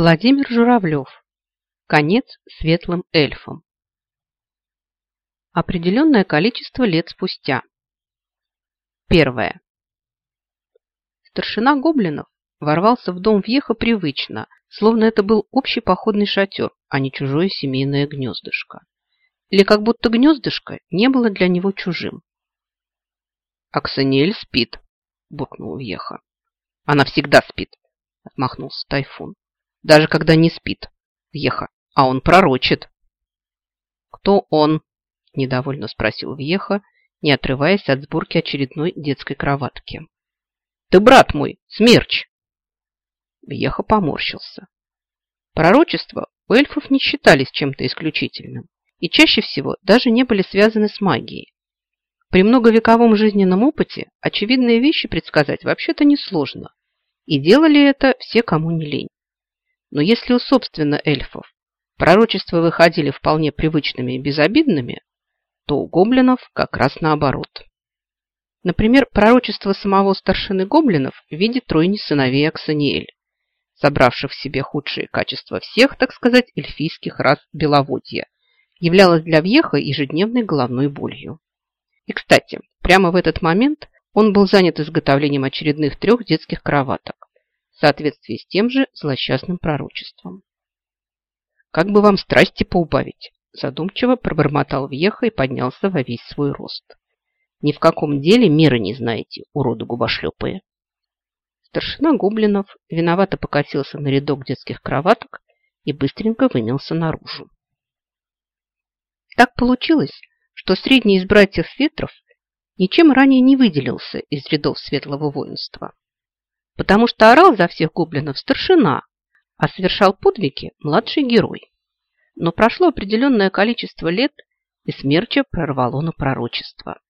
Владимир Журавлев. Конец светлым эльфам. Определенное количество лет спустя. Первое. Старшина гоблинов ворвался в дом въеха привычно, словно это был общий походный шатер, а не чужое семейное гнездышко. Или как будто гнездышко не было для него чужим. «Аксаниэль спит», – буркнул въеха. «Она всегда спит», – отмахнулся Тайфун даже когда не спит. Вьеха, а он пророчит. Кто он? Недовольно спросил Вьеха, не отрываясь от сборки очередной детской кроватки. Ты брат мой, смерч! Вьеха поморщился. Пророчества у эльфов не считались чем-то исключительным и чаще всего даже не были связаны с магией. При многовековом жизненном опыте очевидные вещи предсказать вообще-то несложно, и делали это все, кому не лень. Но если у собственно эльфов пророчества выходили вполне привычными и безобидными, то у гоблинов как раз наоборот. Например, пророчество самого старшины гоблинов в виде тройни сыновей Аксаниэль, собравших в себе худшие качества всех, так сказать, эльфийских рас беловодья, являлось для Вьеха ежедневной головной болью. И, кстати, прямо в этот момент он был занят изготовлением очередных трех детских кроваток, в соответствии с тем же злосчастным пророчеством. «Как бы вам страсти поубавить?» Задумчиво пробормотал Вьеха и поднялся во весь свой рост. «Ни в каком деле мира не знаете, уроды губошлепые!» Старшина Гоблинов виновато покатился на рядок детских кроваток и быстренько вымелся наружу. Так получилось, что средний из братьев Ветров ничем ранее не выделился из рядов светлого воинства потому что орал за всех гоблинов старшина, а совершал подвиги младший герой. Но прошло определенное количество лет, и смерча прорвало на пророчество.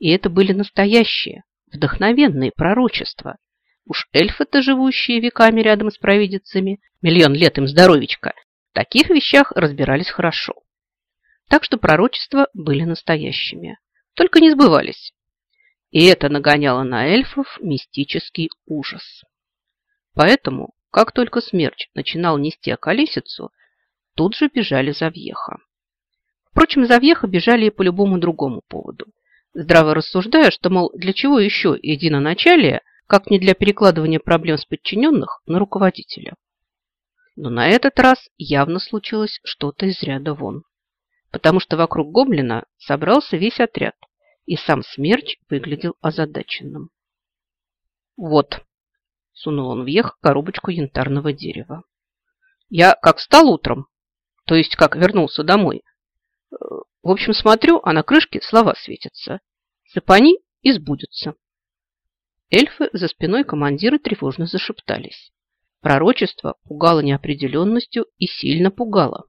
И это были настоящие, вдохновенные пророчества. Уж эльфы-то, живущие веками рядом с провидицами, миллион лет им здоровичка, в таких вещах разбирались хорошо. Так что пророчества были настоящими, только не сбывались. И это нагоняло на эльфов мистический ужас. Поэтому, как только смерч начинал нести околесицу, тут же бежали Завьеха. Впрочем, Завьеха бежали и по любому другому поводу, здраво рассуждая, что, мол, для чего еще единоначалие, как не для перекладывания проблем с подчиненных на руководителя. Но на этот раз явно случилось что-то из ряда вон, потому что вокруг гоблина собрался весь отряд – и сам смерч выглядел озадаченным. «Вот», – сунул он вверх коробочку янтарного дерева. «Я как встал утром, то есть как вернулся домой. В общем, смотрю, а на крышке слова светятся. Сапани и сбудутся». Эльфы за спиной командира тревожно зашептались. Пророчество пугало неопределенностью и сильно пугало.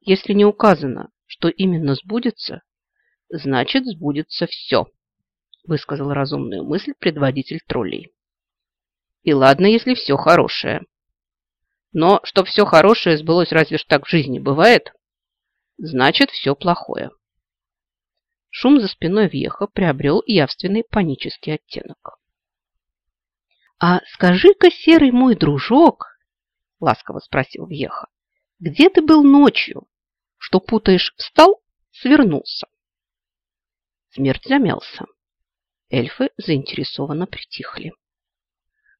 Если не указано, что именно сбудется, значит, сбудется все, высказал разумную мысль предводитель троллей. И ладно, если все хорошее. Но чтоб все хорошее сбылось разве ж так в жизни бывает, значит, все плохое. Шум за спиной въеха приобрел явственный панический оттенок. «А скажи-ка, серый мой дружок, — ласково спросил въеха, — где ты был ночью? Что путаешь, встал, свернулся?» Смерть замялся. Эльфы заинтересованно притихли.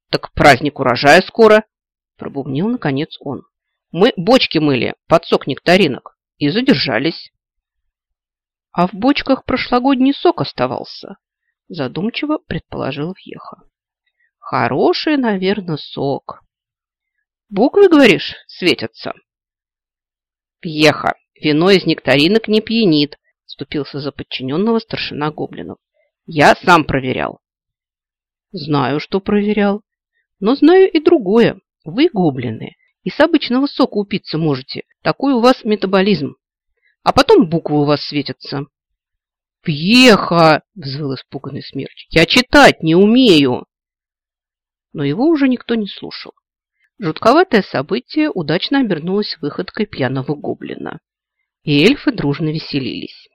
«Так праздник урожая скоро!» Пробубнил, наконец, он. «Мы бочки мыли под сок нектаринок и задержались». «А в бочках прошлогодний сок оставался», задумчиво предположил Вьеха. «Хороший, наверное, сок». «Буквы, говоришь, светятся?» «Вьеха, вино из нектаринок не пьянит, вступился за подчиненного старшина гоблинов. Я сам проверял. Знаю, что проверял. Но знаю и другое. Вы гоблины. И с обычного сока упиться можете. Такой у вас метаболизм. А потом буквы у вас светятся. «Пьеха!» – взвыл испуганный смерч. «Я читать не умею!» Но его уже никто не слушал. Жутковатое событие удачно обернулось выходкой пьяного гоблина. И эльфы дружно веселились.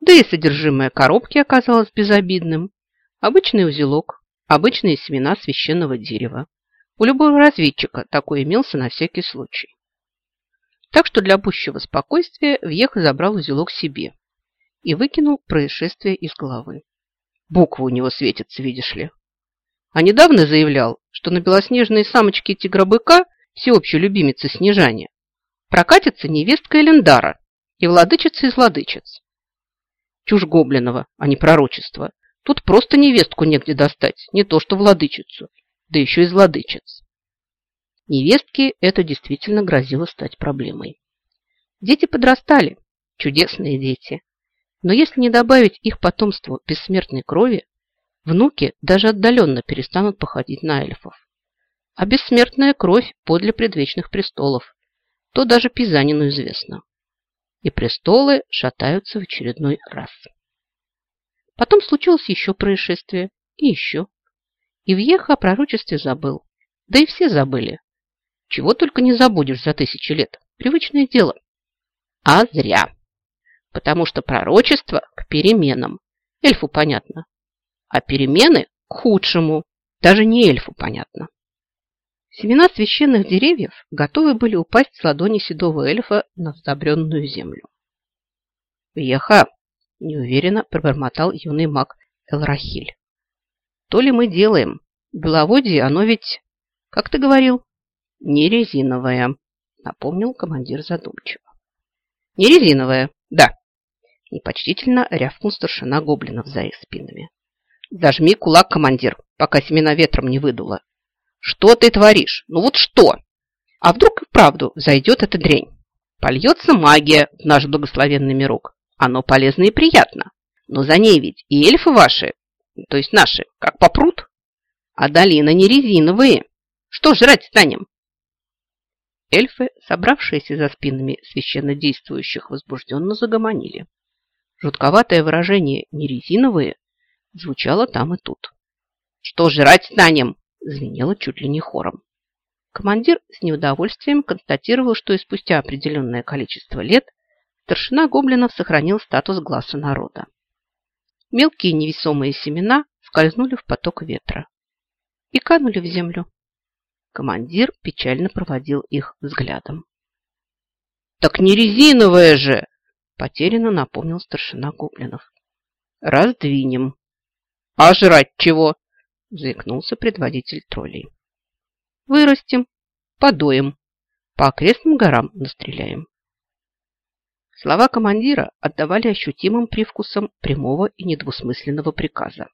Да и содержимое коробки оказалось безобидным. Обычный узелок, обычные семена священного дерева. У любого разведчика такой имелся на всякий случай. Так что для пущего спокойствия Вьеха забрал узелок себе и выкинул происшествие из головы. Буквы у него светятся, видишь ли. А недавно заявлял, что на белоснежные самочки тигра-быка, всеобщей любимицы Снежане, прокатится невестка Элендара и владычица из владычиц. Чушь Гоблинова, а не пророчество. Тут просто невестку негде достать, не то что владычицу, да еще из владычиц. Невестке это действительно грозило стать проблемой. Дети подрастали, чудесные дети. Но если не добавить их потомству бессмертной крови, внуки даже отдаленно перестанут походить на эльфов. А бессмертная кровь подле предвечных престолов, то даже Пизанину известно. И престолы шатаются в очередной раз. Потом случилось еще происшествие, и еще. И Вьеха о пророчестве забыл. Да и все забыли. Чего только не забудешь за тысячи лет. Привычное дело. А зря. Потому что пророчество к переменам. Эльфу понятно. А перемены к худшему. Даже не эльфу понятно. Семена священных деревьев готовы были упасть с ладони седого эльфа на вздобренную землю. «Веха!» – неуверенно пробормотал юный маг Элрахиль. «То ли мы делаем? Беловодье, оно ведь, как ты говорил, не резиновое», – напомнил командир задумчиво. «Не резиновое, да», – непочтительно рявкнул старшина гоблинов за их спинами. «Зажми кулак, командир, пока семена ветром не выдуло. Что ты творишь? Ну вот что? А вдруг и вправду зайдет эта дрень? Польется магия в наш благословенный мирок. Оно полезно и приятно. Но за ней ведь и эльфы ваши, то есть наши, как попрут. А долина не резиновые. Что жрать станем? Эльфы, собравшиеся за спинами священно действующих, возбужденно загомонили. Жутковатое выражение «не резиновые» звучало там и тут. «Что жрать станем?» Звенело чуть ли не хором. Командир с неудовольствием констатировал, что и спустя определенное количество лет старшина гоблинов сохранил статус глаза народа. Мелкие невесомые семена скользнули в поток ветра и канули в землю. Командир печально проводил их взглядом. «Так не резиновая же!» – потерянно напомнил старшина гоблинов. «Раздвинем». «А жрать чего?» – заикнулся предводитель троллей. «Вырастим, подоем, по окрестным горам настреляем». Слова командира отдавали ощутимым привкусом прямого и недвусмысленного приказа.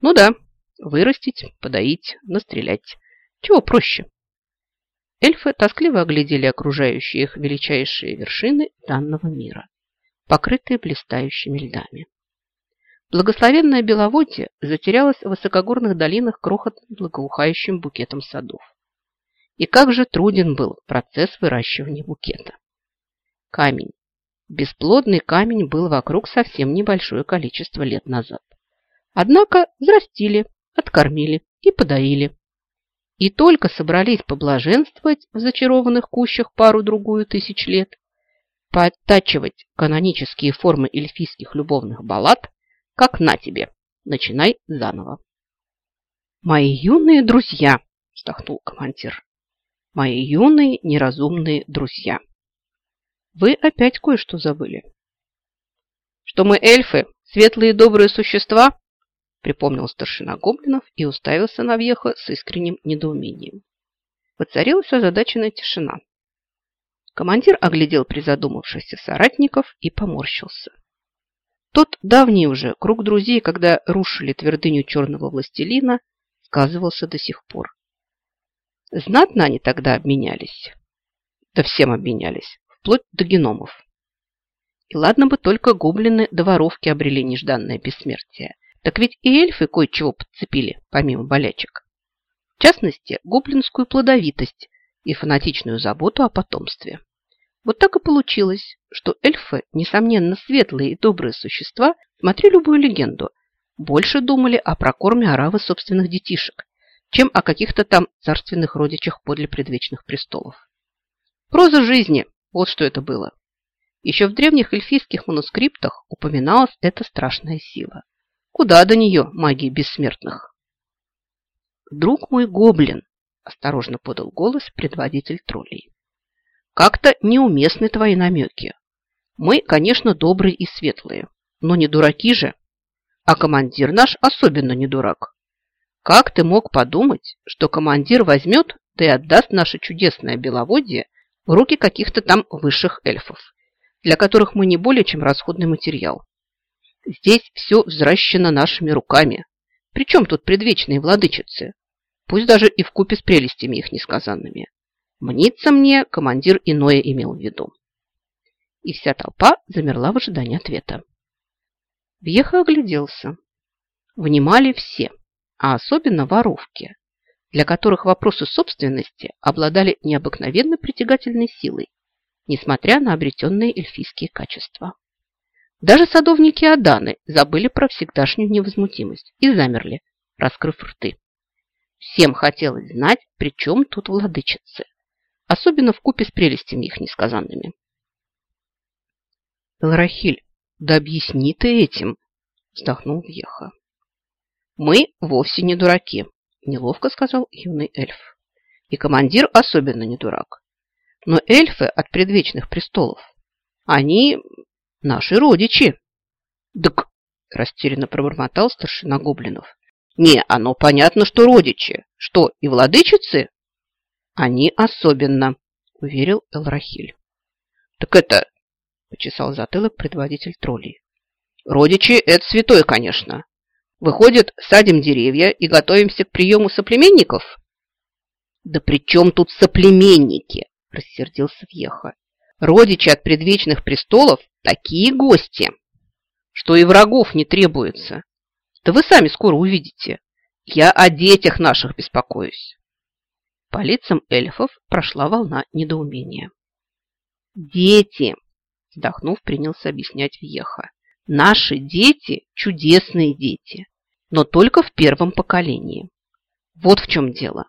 Ну да, вырастить, подоить, настрелять. Чего проще? Эльфы тоскливо оглядели окружающие их величайшие вершины данного мира, покрытые блистающими льдами. Благословенное Беловодье затерялось в высокогорных долинах крохотным благоухающим букетом садов. И как же труден был процесс выращивания букета. Камень, Бесплодный камень был вокруг совсем небольшое количество лет назад. Однако взрастили, откормили и подоили. И только собрались поблаженствовать в зачарованных кущах пару-другую тысяч лет, подтачивать канонические формы эльфийских любовных баллад, как на тебе, начинай заново. «Мои юные друзья!» – вздохнул командир. «Мои юные неразумные друзья!» Вы опять кое-что забыли. Что мы эльфы, светлые добрые существа? Припомнил старшина гоблинов и уставился на Вьеха с искренним недоумением. Воцарилась озадаченная тишина. Командир оглядел призадумавшихся соратников и поморщился. Тот давний уже круг друзей, когда рушили твердыню черного властелина, сказывался до сих пор. Знатно они тогда обменялись. Да всем обменялись вплоть до геномов. И ладно бы только гоблины до воровки обрели нежданное бессмертие. Так ведь и эльфы кое-чего подцепили, помимо болячек. В частности, гоблинскую плодовитость и фанатичную заботу о потомстве. Вот так и получилось, что эльфы, несомненно, светлые и добрые существа, смотри любую легенду, больше думали о прокорме оравы собственных детишек, чем о каких-то там царственных родичах подле предвечных престолов. Проза жизни вот что это было. Еще в древних эльфийских манускриптах упоминалась эта страшная сила. Куда до нее магии бессмертных? Друг мой гоблин, осторожно подал голос предводитель троллей. Как-то неуместны твои намеки. Мы, конечно, добрые и светлые, но не дураки же. А командир наш особенно не дурак. Как ты мог подумать, что командир возьмет, да и отдаст наше чудесное беловодье в руки каких-то там высших эльфов, для которых мы не более чем расходный материал? Здесь все взращено нашими руками. Причем тут предвечные владычицы? Пусть даже и в купе с прелестями их несказанными. Мнится мне, командир иное имел в виду. И вся толпа замерла в ожидании ответа. Вьеха огляделся. Внимали все, а особенно воровки, для которых вопросы собственности обладали необыкновенно притягательной силой, несмотря на обретенные эльфийские качества. Даже садовники Аданы забыли про всегдашнюю невозмутимость и замерли, раскрыв рты. Всем хотелось знать, при чем тут владычицы, особенно в купе с прелестями их несказанными. Элрахиль, да объясни ты этим, вздохнул Вьеха. Мы вовсе не дураки, неловко сказал юный эльф. И командир особенно не дурак. Но эльфы от предвечных престолов, они Наши родичи. Так, растерянно пробормотал старшина гоблинов. Не, оно понятно, что родичи. Что, и владычицы? Они особенно, уверил Элрахиль. Так это, почесал затылок предводитель троллей. Родичи – это святой, конечно. Выходит, садим деревья и готовимся к приему соплеменников? Да при чем тут соплеменники? Рассердился Вьеха. Родичи от предвечных престолов такие гости, что и врагов не требуется. Да вы сами скоро увидите. Я о детях наших беспокоюсь. По лицам эльфов прошла волна недоумения. Дети, вздохнув, принялся объяснять Вьеха. Наши дети – чудесные дети, но только в первом поколении. Вот в чем дело.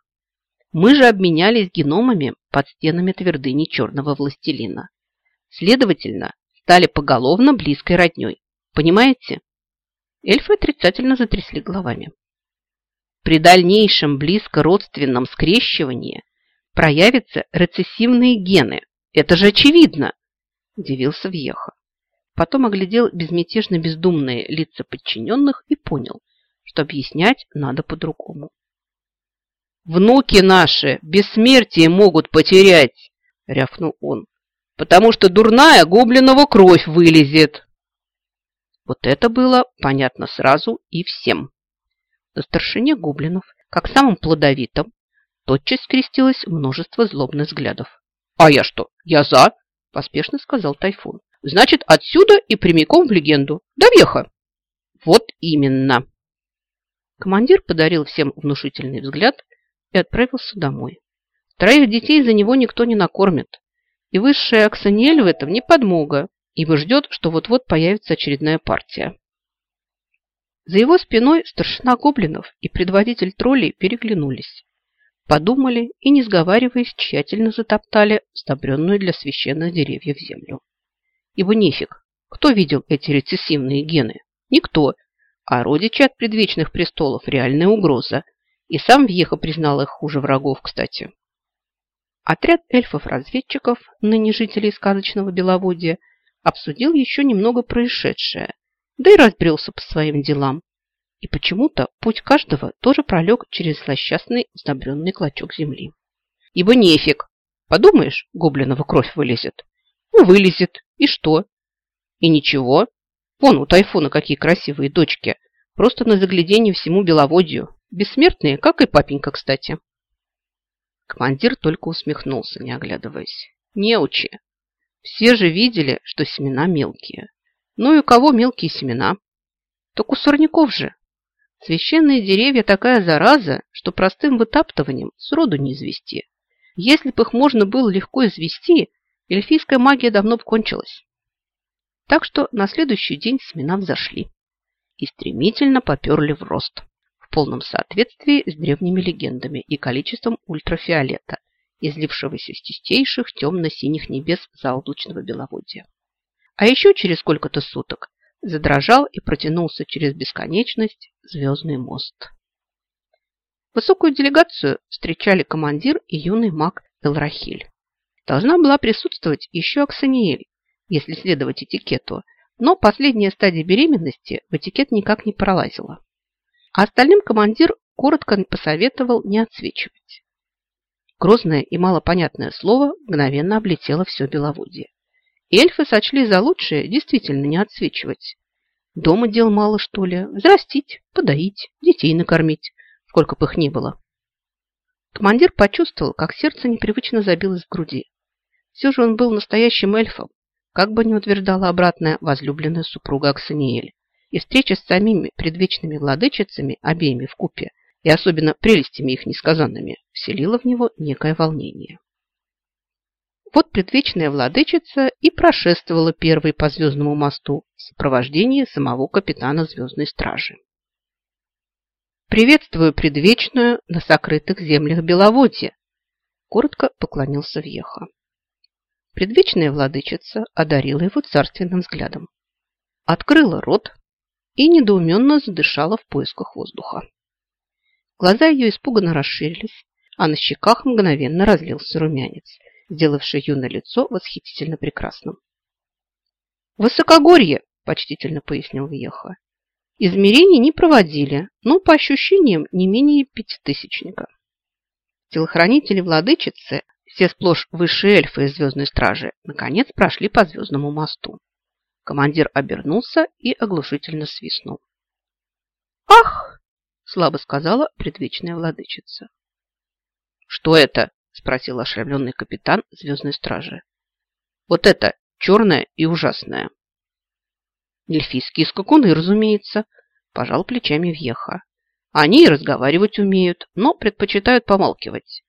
Мы же обменялись геномами под стенами твердыни черного властелина. Следовательно, стали поголовно близкой родней. Понимаете? Эльфы отрицательно затрясли головами. При дальнейшем близко-родственном скрещивании проявятся рецессивные гены. Это же очевидно! Удивился Вьеха. Потом оглядел безмятежно бездумные лица подчиненных и понял, что объяснять надо по-другому. «Внуки наши бессмертие могут потерять!» – рявкнул он потому что дурная гоблинова кровь вылезет. Вот это было понятно сразу и всем. На старшине гоблинов, как самым плодовитым, тотчас скрестилось множество злобных взглядов. «А я что? Я за!» – поспешно сказал Тайфун. «Значит, отсюда и прямиком в легенду. До веха!» «Вот именно!» Командир подарил всем внушительный взгляд и отправился домой. Троих детей за него никто не накормит, и высшая Аксаниэль в этом не подмога, ибо ждет, что вот-вот появится очередная партия. За его спиной старшина гоблинов и предводитель троллей переглянулись, подумали и, не сговариваясь, тщательно затоптали сдобренную для священных деревьев землю. Ибо нефиг, кто видел эти рецессивные гены? Никто, а родичи от предвечных престолов – реальная угроза, и сам Вьеха признал их хуже врагов, кстати. Отряд эльфов-разведчиков, ныне жителей сказочного Беловодья, обсудил еще немного происшедшее, да и разбрелся по своим делам. И почему-то путь каждого тоже пролег через злосчастный сдобренный клочок земли. Ибо нефиг. Подумаешь, гоблинова кровь вылезет. Ну, вылезет. И что? И ничего. Вон у Тайфуна какие красивые дочки. Просто на загляденье всему Беловодью. Бессмертные, как и папенька, кстати. Командир только усмехнулся, не оглядываясь. Неучи. Все же видели, что семена мелкие. Ну и у кого мелкие семена? Так у сорняков же. Священные деревья такая зараза, что простым вытаптыванием сроду не извести. Если бы их можно было легко извести, эльфийская магия давно бы кончилась. Так что на следующий день семена взошли и стремительно поперли в рост в полном соответствии с древними легендами и количеством ультрафиолета, излившегося с чистейших темно-синих небес заоблачного беловодья. А еще через сколько-то суток задрожал и протянулся через бесконечность звездный мост. Высокую делегацию встречали командир и юный маг Элрахиль. Должна была присутствовать еще Аксаниэль, если следовать этикету, но последняя стадия беременности в этикет никак не пролазила. А остальным командир коротко посоветовал не отсвечивать. Грозное и малопонятное слово мгновенно облетело все беловодье. Эльфы сочли за лучшее действительно не отсвечивать. Дома дел мало, что ли? Взрастить, подоить, детей накормить, сколько бы их ни было. Командир почувствовал, как сердце непривычно забилось в груди. Все же он был настоящим эльфом, как бы ни утверждала обратная возлюбленная супруга Аксаниэль. И встреча с самими предвечными владычицами, обеими в купе, и особенно прелестями их несказанными, вселила в него некое волнение. Вот предвечная владычица и прошествовала первой по звездному мосту в сопровождении самого капитана звездной стражи. «Приветствую предвечную на сокрытых землях Беловодья!» Коротко поклонился Вьеха. Предвечная владычица одарила его царственным взглядом. Открыла рот и недоуменно задышала в поисках воздуха. Глаза ее испуганно расширились, а на щеках мгновенно разлился румянец, сделавший юное лицо восхитительно прекрасным. «Высокогорье!» – почтительно пояснил Вьеха. «Измерений не проводили, но по ощущениям не менее пятитысячника. Телохранители владычицы все сплошь высшие эльфы из Звездной Стражи наконец прошли по Звездному мосту. Командир обернулся и оглушительно свистнул. «Ах!» – слабо сказала предвечная владычица. «Что это?» – спросил ошеломленный капитан Звездной Стражи. «Вот это черное и ужасное». «Эльфийские скакуны, разумеется», – пожал плечами Вьеха. «Они и разговаривать умеют, но предпочитают помалкивать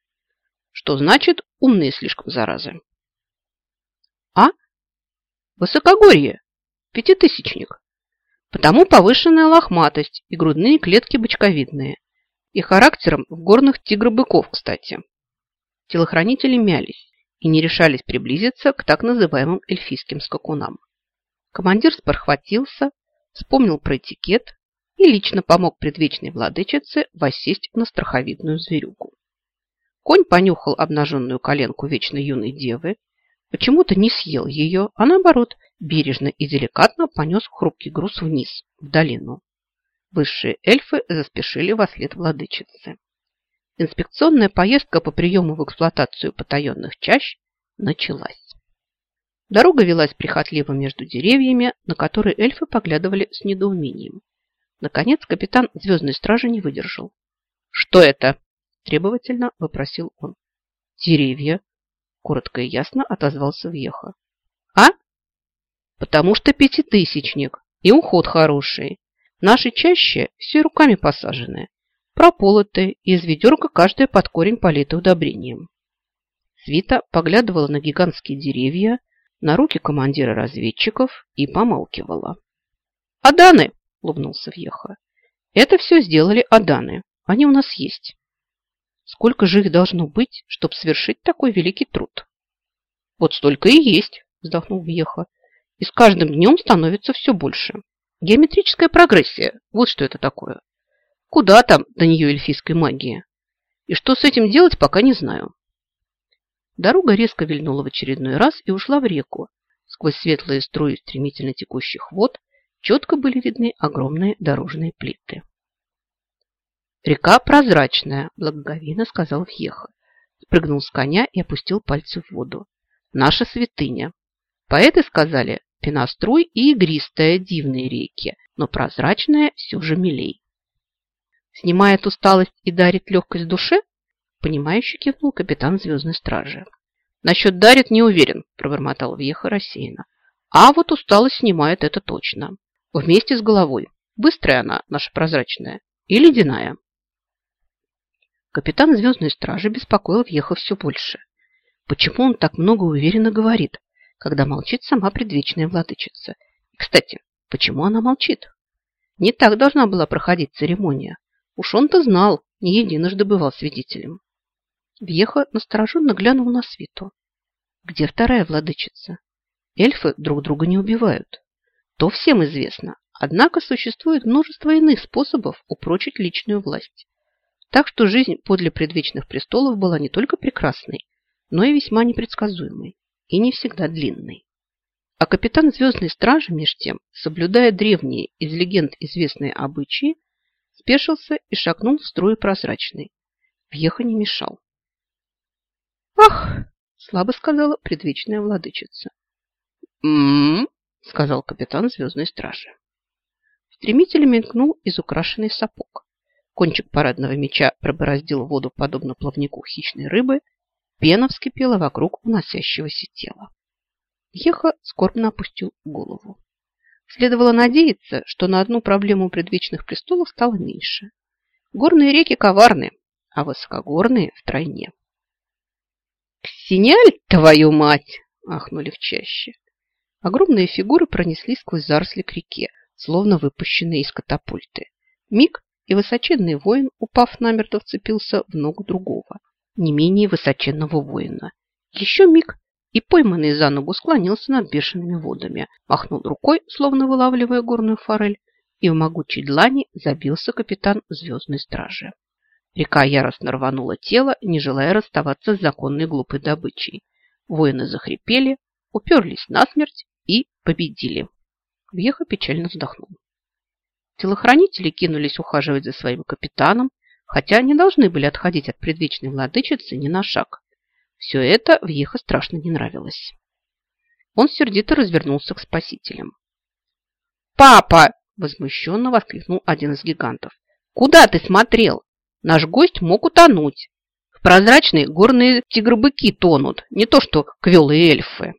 что значит умные слишком заразы. А? Высокогорье. Пятитысячник. Потому повышенная лохматость и грудные клетки бочковидные. И характером в горных тигробыков, кстати. Телохранители мялись и не решались приблизиться к так называемым эльфийским скакунам. Командир спорхватился, вспомнил про этикет и лично помог предвечной владычице воссесть на страховидную зверюгу. Конь понюхал обнаженную коленку вечно юной девы, почему-то не съел ее, а наоборот, бережно и деликатно понес хрупкий груз вниз, в долину. Высшие эльфы заспешили во след владычицы. Инспекционная поездка по приему в эксплуатацию потаенных чащ началась. Дорога велась прихотливо между деревьями, на которые эльфы поглядывали с недоумением. Наконец капитан звездной стражи не выдержал. «Что это?» Требовательно вопросил он. Деревья. Коротко и ясно отозвался Вьеха. А? Потому что пятитысячник. И уход хороший. Наши чаще все руками посажены. Прополоты, из ведерка каждая под корень полита удобрением. Свита поглядывала на гигантские деревья, на руки командира разведчиков и помалкивала. «Аданы!» – улыбнулся Вьеха. «Это все сделали Аданы. Они у нас есть. Сколько же их должно быть, чтобы совершить такой великий труд? Вот столько и есть, вздохнул Вьеха. И с каждым днем становится все больше. Геометрическая прогрессия. Вот что это такое. Куда там до нее эльфийской магии? И что с этим делать, пока не знаю. Дорога резко вильнула в очередной раз и ушла в реку. Сквозь светлые струи стремительно текущих вод четко были видны огромные дорожные плиты. «Река прозрачная», – благоговейно сказал Фьеха. Спрыгнул с коня и опустил пальцы в воду. «Наша святыня». Поэты сказали «пеноструй и игристая дивные реки, но прозрачная все же милей». «Снимает усталость и дарит легкость душе?» Понимающе кивнул капитан Звездной Стражи. «Насчет дарит не уверен», – пробормотал Вьеха рассеянно. «А вот усталость снимает это точно. Вместе с головой. Быстрая она, наша прозрачная, и ледяная». Капитан Звездной Стражи беспокоил въехав все больше. Почему он так много уверенно говорит, когда молчит сама предвечная владычица? Кстати, почему она молчит? Не так должна была проходить церемония. Уж он-то знал, не единожды бывал свидетелем. Вьеха настороженно глянул на свиту. Где вторая владычица? Эльфы друг друга не убивают. То всем известно. Однако существует множество иных способов упрочить личную власть. Так что жизнь подле предвечных престолов была не только прекрасной, но и весьма непредсказуемой и не всегда длинной. А капитан Звездной Стражи, меж тем, соблюдая древние из легенд известные обычаи, спешился и шагнул в строй прозрачный. Въеха не мешал. «Ах!» – слабо сказала предвечная владычица. «М-м-м!» сказал капитан Звездной Стражи. Стремительно мелькнул из украшенный сапог. Кончик парадного меча пробороздил воду, подобно плавнику хищной рыбы. Пена вскипела вокруг уносящегося тела. Еха скорбно опустил голову. Следовало надеяться, что на одну проблему предвечных престолов стало меньше. Горные реки коварны, а высокогорные втройне. «Ксениаль, твою мать!» – ахнули в чаще. Огромные фигуры пронеслись сквозь заросли к реке, словно выпущенные из катапульты. Миг, и высоченный воин, упав намертво, вцепился в ногу другого, не менее высоченного воина. Еще миг, и пойманный за ногу склонился над бешеными водами, махнул рукой, словно вылавливая горную форель, и в могучей длани забился капитан звездной стражи. Река яростно рванула тело, не желая расставаться с законной глупой добычей. Воины захрипели, уперлись насмерть и победили. Вьеха печально вздохнул. Телохранители кинулись ухаживать за своим капитаном, хотя не должны были отходить от предвечной владычицы ни на шаг. Все это Вьеха страшно не нравилось. Он сердито развернулся к спасителям. «Папа!» – возмущенно воскликнул один из гигантов. «Куда ты смотрел? Наш гость мог утонуть. В прозрачной горные тигробыки тонут, не то что квелые эльфы».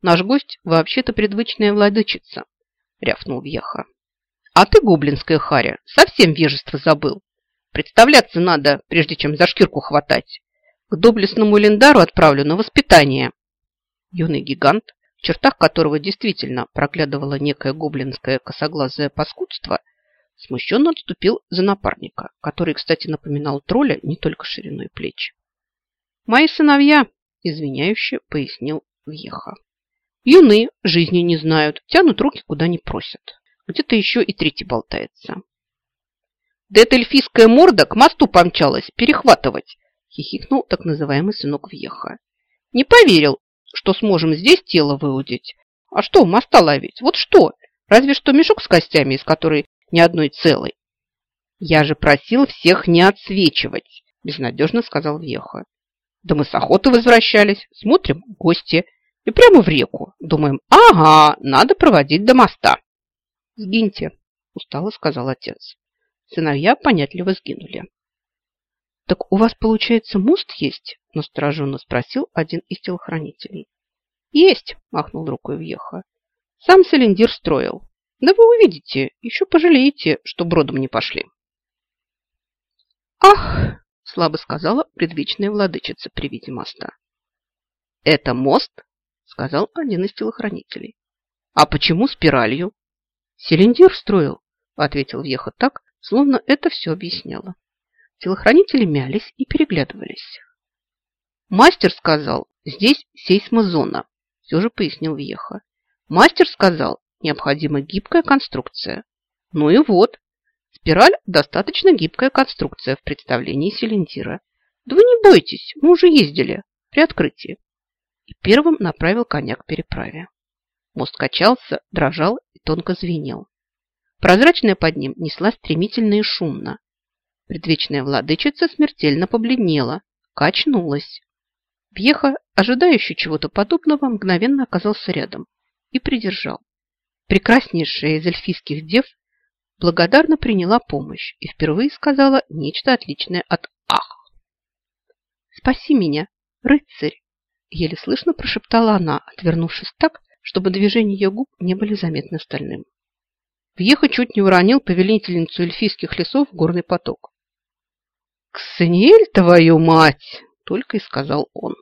«Наш гость вообще-то предвычная владычица», – рявкнул Вьеха. «А ты, гоблинская харя, совсем вежество забыл. Представляться надо, прежде чем за шкирку хватать. К доблестному Лендару отправлю на воспитание». Юный гигант, в чертах которого действительно проглядывало некое гоблинское косоглазое паскудство, смущенно отступил за напарника, который, кстати, напоминал тролля не только шириной плеч. «Мои сыновья», – извиняюще пояснил Вьеха. «Юны, жизни не знают, тянут руки куда не просят. Где-то еще и третий болтается». «Да эта эльфийская морда к мосту помчалась перехватывать», хихикнул так называемый сынок Вьеха. Не поверил, что сможем здесь тело выудить. А что, моста ловить? Вот что? Разве что мешок с костями, из которой ни одной целой. Я же просил всех не отсвечивать, безнадежно сказал Вьеха. Да мы с охоты возвращались, смотрим, гости, и прямо в реку. Думаем, ага, надо проводить до моста. Сгиньте, устало сказал отец. Сыновья понятливо сгинули. «Так у вас, получается, мост есть?» – настороженно спросил один из телохранителей. «Есть!» – махнул рукой Вьеха. «Сам Селендир строил. Да вы увидите, еще пожалеете, что бродом не пошли». «Ах!» – слабо сказала предвечная владычица при виде моста. «Это мост?» – сказал один из телохранителей. «А почему спиралью?» «Селендир строил», – ответил Вьеха так, словно это все объясняло. Телохранители мялись и переглядывались. «Мастер сказал, здесь сейсмозона», – все же пояснил Вьеха. «Мастер сказал, необходима гибкая конструкция. Ну и вот, спираль – достаточно гибкая конструкция в представлении Селендира. Да вы не бойтесь, мы уже ездили при открытии». И первым направил коня к переправе. Мост качался, дрожал и тонко звенел. Прозрачная под ним несла стремительно и шумно, Предвечная владычица смертельно побледнела, качнулась. Пьеха, ожидающий чего-то подобного, мгновенно оказался рядом и придержал. Прекраснейшая из эльфийских дев благодарно приняла помощь и впервые сказала нечто отличное от «ах». «Спаси меня, рыцарь!» еле слышно прошептала она, отвернувшись так, чтобы движения ее губ не были заметны остальным. Пьеха чуть не уронил повелительницу эльфийских лесов в горный поток. «Ксаниэль, твою мать!» – только и сказал он.